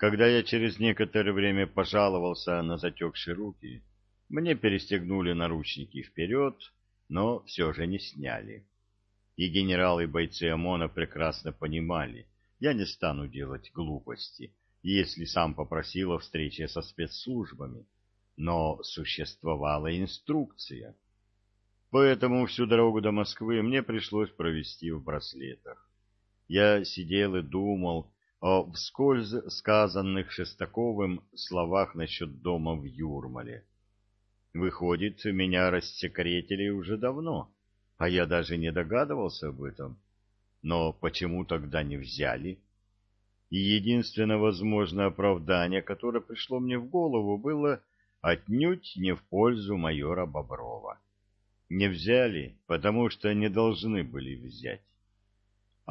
Когда я через некоторое время пожаловался на затекшие руки, мне перестегнули наручники вперед, но все же не сняли. И генералы и бойцы ОМОНа прекрасно понимали, я не стану делать глупости, если сам попросил о встрече со спецслужбами. Но существовала инструкция. Поэтому всю дорогу до Москвы мне пришлось провести в браслетах. Я сидел и думал о вскользь сказанных Шестаковым словах насчет дома в Юрмале. Выходит, меня рассекретили уже давно, а я даже не догадывался об этом. Но почему тогда не взяли? И единственное возможное оправдание, которое пришло мне в голову, было отнюдь не в пользу майора Боброва. Не взяли, потому что не должны были взять.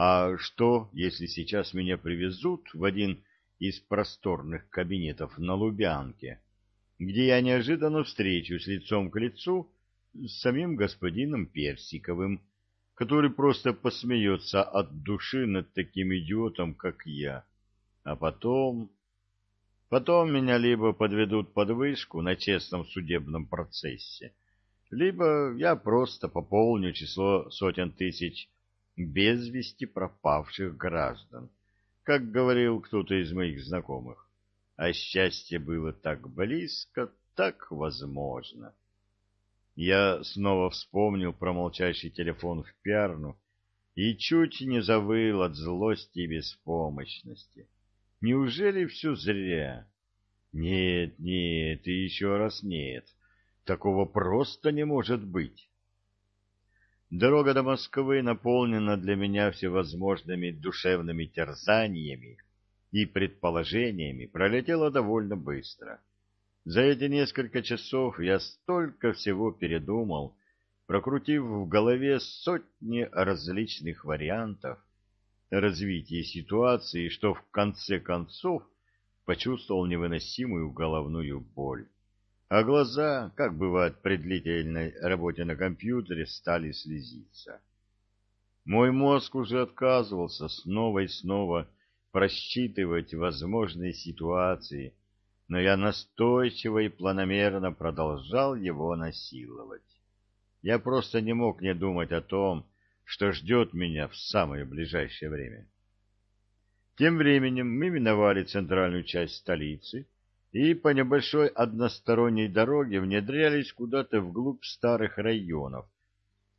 А что, если сейчас меня привезут в один из просторных кабинетов на Лубянке, где я неожиданно встречусь лицом к лицу с самим господином Персиковым, который просто посмеется от души над таким идиотом, как я. А потом... Потом меня либо подведут под вышку на честном судебном процессе, либо я просто пополню число сотен тысяч без вести пропавших граждан, как говорил кто-то из моих знакомых. А счастье было так близко, так возможно. Я снова вспомнил про молчащий телефон в Пиарну и чуть не завыл от злости и беспомощности. Неужели все зря? Нет, нет и еще раз нет. Такого просто не может быть. Дорога до Москвы наполнена для меня всевозможными душевными терзаниями и предположениями пролетела довольно быстро. За эти несколько часов я столько всего передумал, прокрутив в голове сотни различных вариантов развития ситуации, что в конце концов почувствовал невыносимую головную боль а глаза, как бывает при длительной работе на компьютере, стали слезиться. Мой мозг уже отказывался снова и снова просчитывать возможные ситуации, но я настойчиво и планомерно продолжал его насиловать. Я просто не мог не думать о том, что ждет меня в самое ближайшее время. Тем временем мы миновали центральную часть столицы, и по небольшой односторонней дороге внедрялись куда-то вглубь старых районов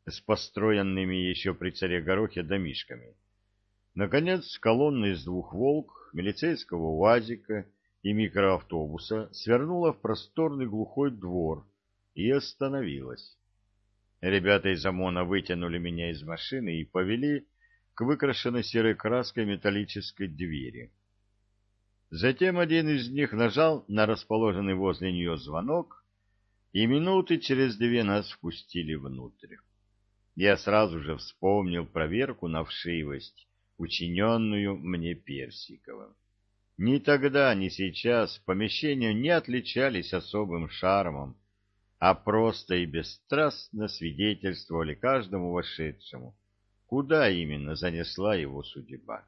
с построенными еще при царе Горохе домишками. Наконец, колонна из двух «Волк», милицейского УАЗика и микроавтобуса свернула в просторный глухой двор и остановилась. Ребята из ОМОНа вытянули меня из машины и повели к выкрашенной серой краской металлической двери. Затем один из них нажал на расположенный возле нее звонок, и минуты через две нас впустили внутрь. Я сразу же вспомнил проверку на вшивость, учиненную мне Персиковым. Ни тогда, ни сейчас помещения не отличались особым шармом, а просто и бесстрастно свидетельствовали каждому вошедшему, куда именно занесла его судьба.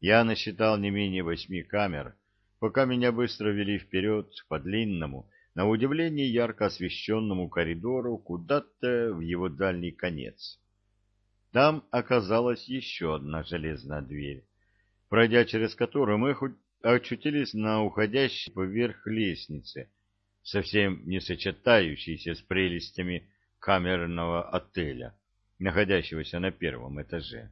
Я насчитал не менее восьми камер, пока меня быстро вели вперед по длинному, на удивление ярко освещенному коридору куда-то в его дальний конец. Там оказалась еще одна железная дверь, пройдя через которую мы очутились на уходящей поверх лестнице, совсем не сочетающейся с прелестями камерного отеля, находящегося на первом этаже.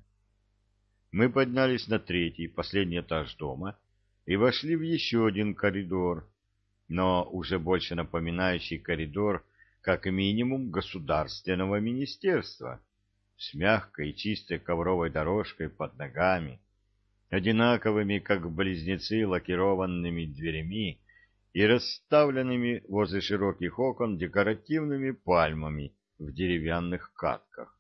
Мы поднялись на третий, последний этаж дома и вошли в еще один коридор, но уже больше напоминающий коридор как минимум государственного министерства, с мягкой чистой ковровой дорожкой под ногами, одинаковыми, как близнецы, лакированными дверями и расставленными возле широких окон декоративными пальмами в деревянных катках.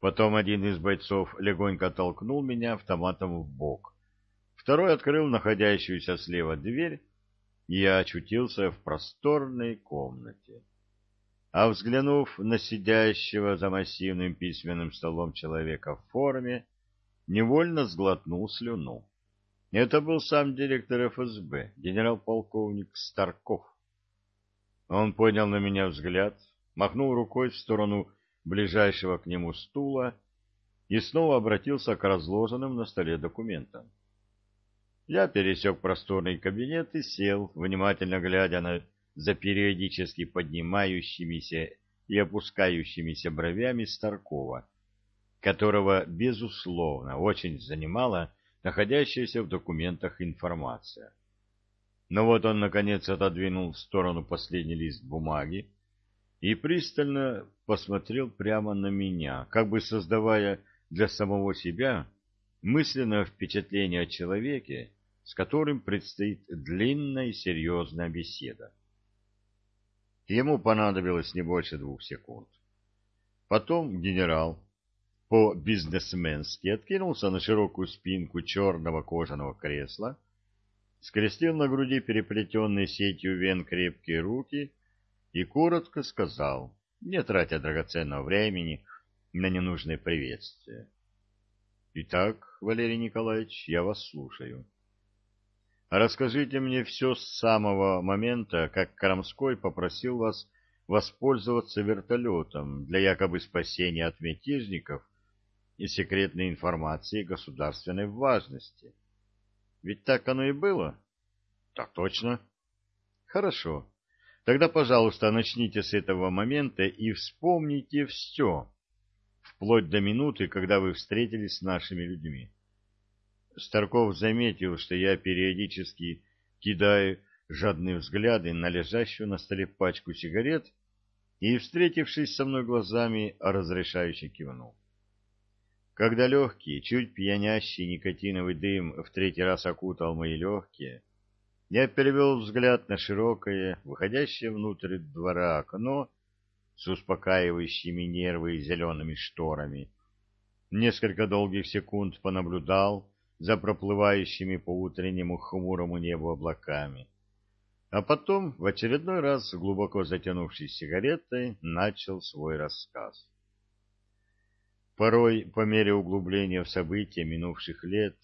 Потом один из бойцов легонько толкнул меня автоматом в бок. Второй открыл находящуюся слева дверь, и я очутился в просторной комнате. А взглянув на сидящего за массивным письменным столом человека в форме, невольно сглотнул слюну. Это был сам директор ФСБ, генерал-полковник Старков. Он поднял на меня взгляд, махнул рукой в сторону ближайшего к нему стула и снова обратился к разложенным на столе документам. Я пересек просторный кабинет и сел, внимательно глядя на за периодически поднимающимися и опускающимися бровями Старкова, которого, безусловно, очень занимала находящаяся в документах информация. Но вот он, наконец, отодвинул в сторону последний лист бумаги и пристально посмотрел прямо на меня, как бы создавая для самого себя мысленное впечатление о человеке, с которым предстоит длинная и серьезная беседа. Ему понадобилось не больше двух секунд. Потом генерал по-бизнесменски откинулся на широкую спинку черного кожаного кресла, скрестил на груди переплетенные сетью вен крепкие руки и коротко сказал, не тратя драгоценного времени на ненужные приветствия. «Итак, Валерий Николаевич, я вас слушаю». Расскажите мне все с самого момента, как Крамской попросил вас воспользоваться вертолетом для якобы спасения от мятежников и секретной информации государственной важности. Ведь так оно и было? Так точно. Хорошо. Тогда, пожалуйста, начните с этого момента и вспомните все, вплоть до минуты, когда вы встретились с нашими людьми. Старков заметил, что я периодически кидаю жадные взгляды на лежащую на столе пачку сигарет и, встретившись со мной глазами, разрешающе кивнул. Когда легкий, чуть пьянящий никотиновый дым в третий раз окутал мои легкие, я перевел взгляд на широкое, выходящее внутрь двора окно с успокаивающими нервы зелеными шторами. Несколько долгих секунд понаблюдал, за проплывающими по утреннему хмурому небу облаками. А потом, в очередной раз, глубоко затянувшись сигаретой, начал свой рассказ. Порой, по мере углубления в события минувших лет,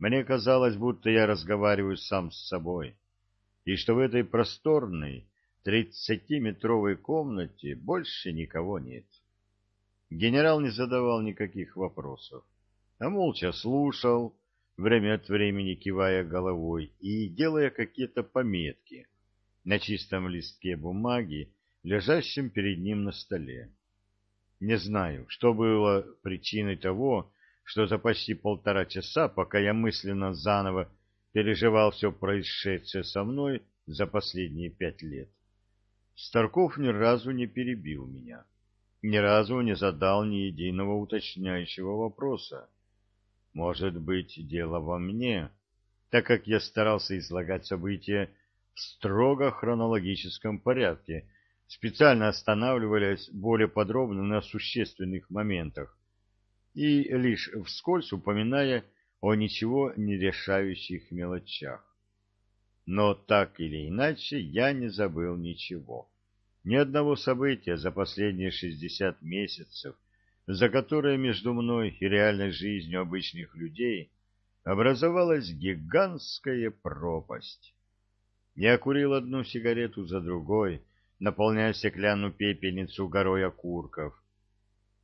мне казалось, будто я разговариваю сам с собой, и что в этой просторной, тридцатиметровой комнате больше никого нет. Генерал не задавал никаких вопросов, а молча слушал, время от времени кивая головой и делая какие-то пометки на чистом листке бумаги, лежащем перед ним на столе. Не знаю, что было причиной того, что за почти полтора часа, пока я мысленно заново переживал все происшедшее со мной за последние пять лет, Старков ни разу не перебил меня, ни разу не задал ни единого уточняющего вопроса. Может быть, дело во мне, так как я старался излагать события в строго хронологическом порядке, специально останавливаясь более подробно на существенных моментах и лишь вскользь упоминая о ничего не решающих мелочах. Но так или иначе я не забыл ничего. Ни одного события за последние шестьдесят месяцев — за которое между мной и реальной жизнью обычных людей образовалась гигантская пропасть. Я курил одну сигарету за другой, наполняя стеклянную пепельницу горой окурков.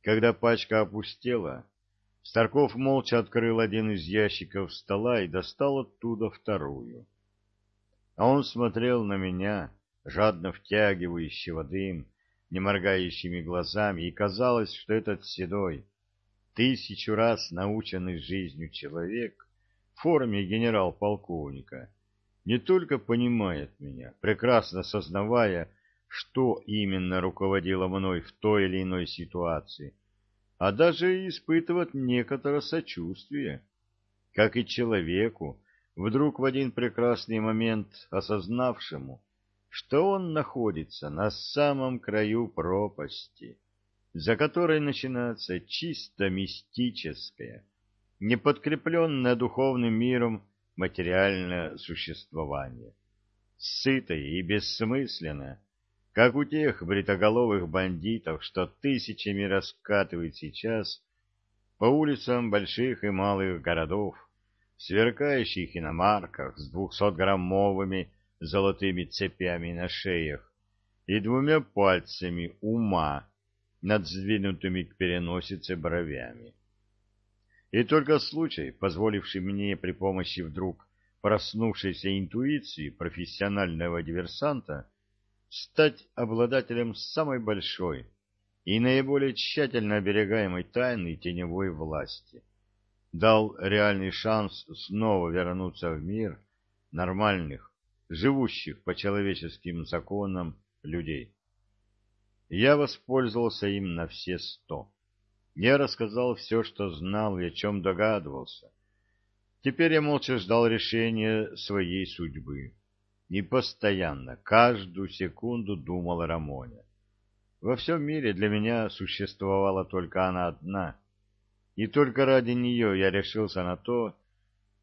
Когда пачка опустела, Старков молча открыл один из ящиков стола и достал оттуда вторую. А он смотрел на меня, жадно втягивающего дым, неморгающими глазами, и казалось, что этот седой, тысячу раз наученный жизнью человек в форме генерал-полковника не только понимает меня, прекрасно сознавая, что именно руководило мной в той или иной ситуации, а даже испытывает некоторое сочувствие, как и человеку, вдруг в один прекрасный момент осознавшему, что он находится на самом краю пропасти, за которой начинается чисто мистическое, неподкрепленное духовным миром материальное существование, сытое и бессмысленное, как у тех бритоголовых бандитов, что тысячами раскатывают сейчас по улицам больших и малых городов, в сверкающих иномарках с двухсотграммовыми золотыми цепями на шеях и двумя пальцами ума над сдвинутыми к переносице бровями. И только случай, позволивший мне при помощи вдруг проснувшейся интуиции профессионального диверсанта стать обладателем самой большой и наиболее тщательно оберегаемой тайны теневой власти, дал реальный шанс снова вернуться в мир нормальных, живущих по человеческим законам людей. Я воспользовался им на все сто. Я рассказал все, что знал и о чем догадывался. Теперь я молча ждал решения своей судьбы. И постоянно, каждую секунду думал о Рамоне. Во всем мире для меня существовала только она одна. И только ради нее я решился на то,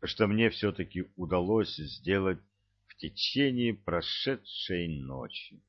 что мне все-таки удалось сделать в течение прошедшей ночи.